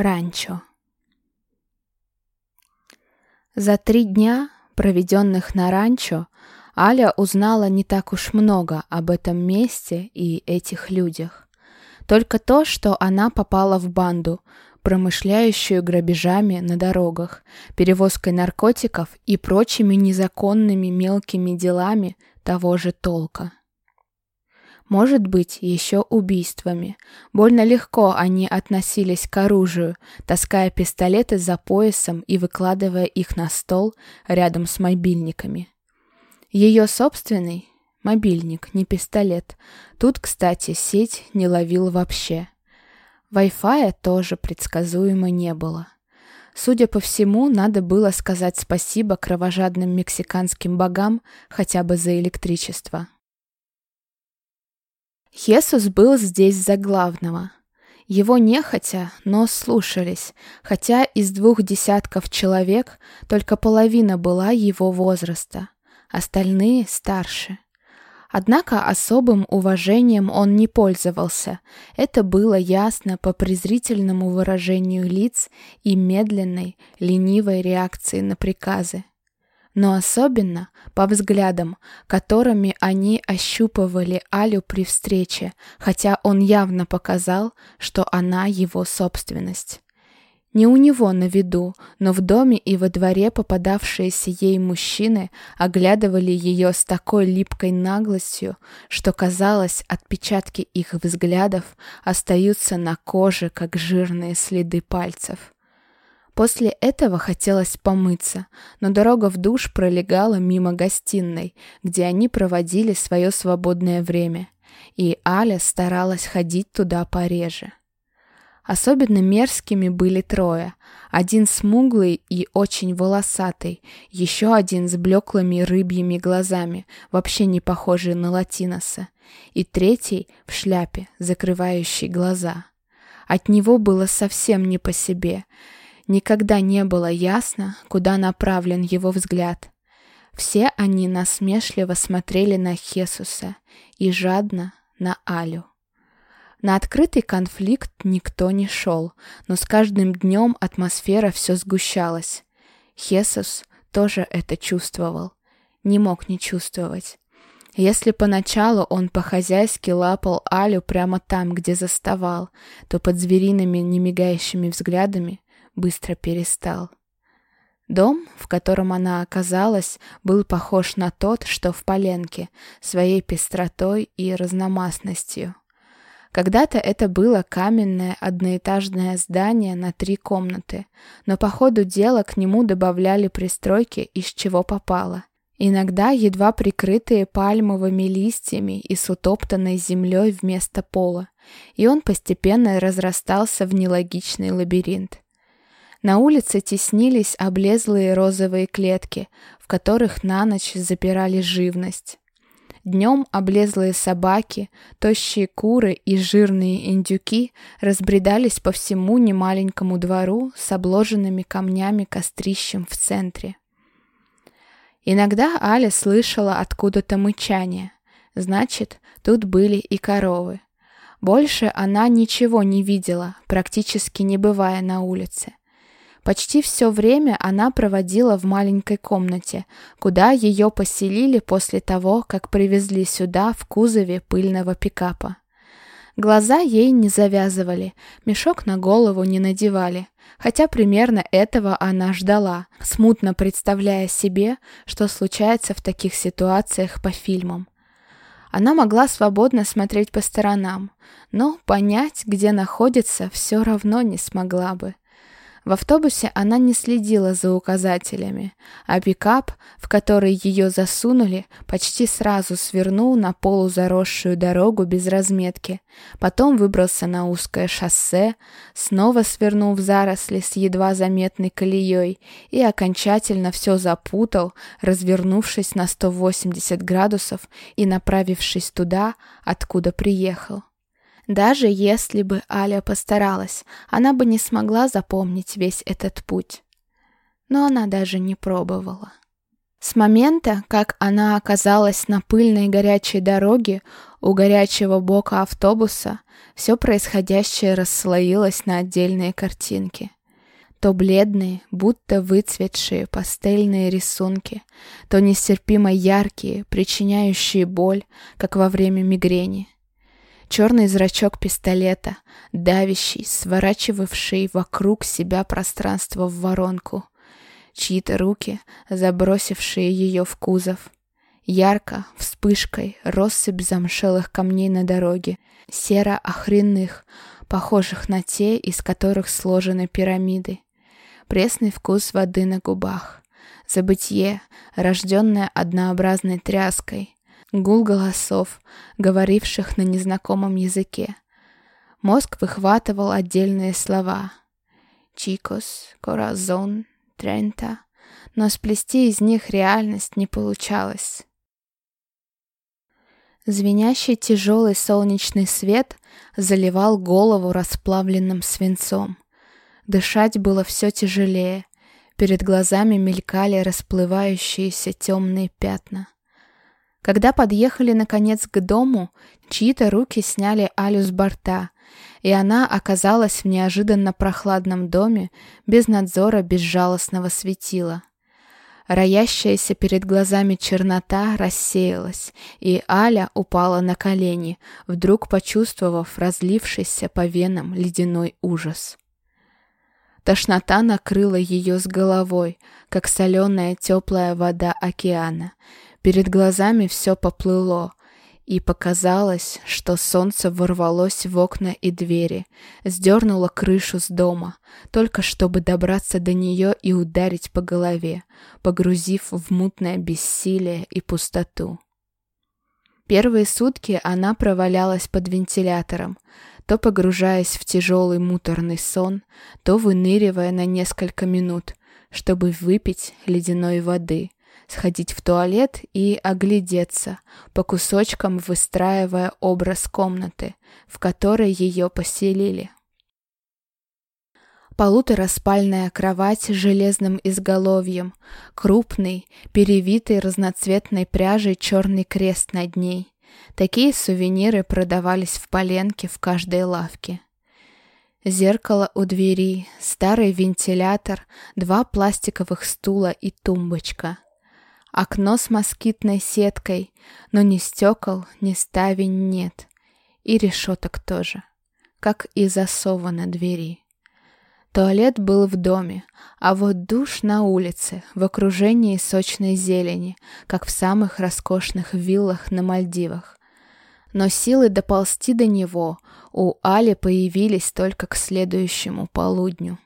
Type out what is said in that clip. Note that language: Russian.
Ранчо. За три дня, проведенных на ранчо, Аля узнала не так уж много об этом месте и этих людях. Только то, что она попала в банду, промышляющую грабежами на дорогах, перевозкой наркотиков и прочими незаконными мелкими делами того же толка. Может быть, еще убийствами. Больно легко они относились к оружию, таская пистолеты за поясом и выкладывая их на стол рядом с мобильниками. Ее собственный мобильник, не пистолет. Тут, кстати, сеть не ловил вообще. Wi-Fi тоже предсказуемо не было. Судя по всему, надо было сказать спасибо кровожадным мексиканским богам хотя бы за электричество. Хесус был здесь за главного. Его нехотя, но слушались, хотя из двух десятков человек только половина была его возраста, остальные старше. Однако особым уважением он не пользовался. Это было ясно по презрительному выражению лиц и медленной, ленивой реакции на приказы но особенно по взглядам, которыми они ощупывали Алю при встрече, хотя он явно показал, что она его собственность. Не у него на виду, но в доме и во дворе попадавшиеся ей мужчины оглядывали ее с такой липкой наглостью, что казалось, отпечатки их взглядов остаются на коже, как жирные следы пальцев. После этого хотелось помыться, но дорога в душ пролегала мимо гостиной, где они проводили свое свободное время, и Аля старалась ходить туда пореже. Особенно мерзкими были трое. Один смуглый и очень волосатый, еще один с блеклыми рыбьими глазами, вообще не похожий на латиноса, и третий в шляпе, закрывающий глаза. От него было совсем не по себе — Никогда не было ясно, куда направлен его взгляд. Все они насмешливо смотрели на Хесуса и жадно на Алю. На открытый конфликт никто не шел, но с каждым днем атмосфера все сгущалась. Хесус тоже это чувствовал. Не мог не чувствовать. Если поначалу он по-хозяйски лапал Алю прямо там, где заставал, то под звериными немигающими взглядами быстро перестал. Дом, в котором она оказалась, был похож на тот, что в Поленке, своей пестротой и разномастностью. Когда-то это было каменное одноэтажное здание на три комнаты, но по ходу дела к нему добавляли пристройки, из чего попало. Иногда едва прикрытые пальмовыми листьями и с утоптанной землей вместо пола, и он постепенно разрастался в нелогичный лабиринт. На улице теснились облезлые розовые клетки, в которых на ночь запирали живность. Днем облезлые собаки, тощие куры и жирные индюки разбредались по всему немаленькому двору с обложенными камнями кострищем в центре. Иногда Аля слышала откуда-то мычание. Значит, тут были и коровы. Больше она ничего не видела, практически не бывая на улице. Почти все время она проводила в маленькой комнате, куда ее поселили после того, как привезли сюда в кузове пыльного пикапа. Глаза ей не завязывали, мешок на голову не надевали, хотя примерно этого она ждала, смутно представляя себе, что случается в таких ситуациях по фильмам. Она могла свободно смотреть по сторонам, но понять, где находится, все равно не смогла бы. В автобусе она не следила за указателями, а пикап, в который ее засунули, почти сразу свернул на полузаросшую дорогу без разметки, потом выбрался на узкое шоссе, снова свернул в заросли с едва заметной колеей и окончательно все запутал, развернувшись на 180 градусов и направившись туда, откуда приехал. Даже если бы Аля постаралась, она бы не смогла запомнить весь этот путь. Но она даже не пробовала. С момента, как она оказалась на пыльной горячей дороге у горячего бока автобуса, все происходящее расслоилось на отдельные картинки. То бледные, будто выцветшие пастельные рисунки, то нестерпимо яркие, причиняющие боль, как во время мигрени. Черный зрачок пистолета, давящий, сворачивавший вокруг себя пространство в воронку — чьи-то руки, забросившие ее в кузов. Ярко, вспышкой, россыпь замшелых камней на дороге, серо-охренных, похожих на те, из которых сложены пирамиды. Пресный вкус воды на губах. Забытье, рожденное однообразной тряской. Гул голосов, говоривших на незнакомом языке. Мозг выхватывал отдельные слова. «Чикос», «Коразон», Трента, но сплести из них реальность не получалось. Звенящий тяжелый солнечный свет заливал голову расплавленным свинцом. Дышать было все тяжелее, перед глазами мелькали расплывающиеся темные пятна. Когда подъехали наконец к дому, чьи-то руки сняли Алю с борта, и она оказалась в неожиданно прохладном доме без надзора безжалостного светила. Роящаяся перед глазами чернота рассеялась, и Аля упала на колени, вдруг почувствовав разлившийся по венам ледяной ужас. Тошнота накрыла ее с головой, как соленая теплая вода океана. Перед глазами все поплыло, и показалось, что солнце ворвалось в окна и двери, сдернуло крышу с дома, только чтобы добраться до нее и ударить по голове, погрузив в мутное бессилие и пустоту. Первые сутки она провалялась под вентилятором, то погружаясь в тяжелый муторный сон, то выныривая на несколько минут, чтобы выпить ледяной воды, сходить в туалет и оглядеться, по кусочкам выстраивая образ комнаты, в которой ее поселили. Полутораспальная кровать с железным изголовьем, крупный, перевитый разноцветной пряжей черный крест над ней. Такие сувениры продавались в Поленке в каждой лавке. Зеркало у двери, старый вентилятор, два пластиковых стула и тумбочка — Окно с москитной сеткой, но ни стекол, ни ставень нет. И решеток тоже, как и засова на двери. Туалет был в доме, а вот душ на улице, в окружении сочной зелени, как в самых роскошных виллах на Мальдивах. Но силы доползти до него у Али появились только к следующему полудню.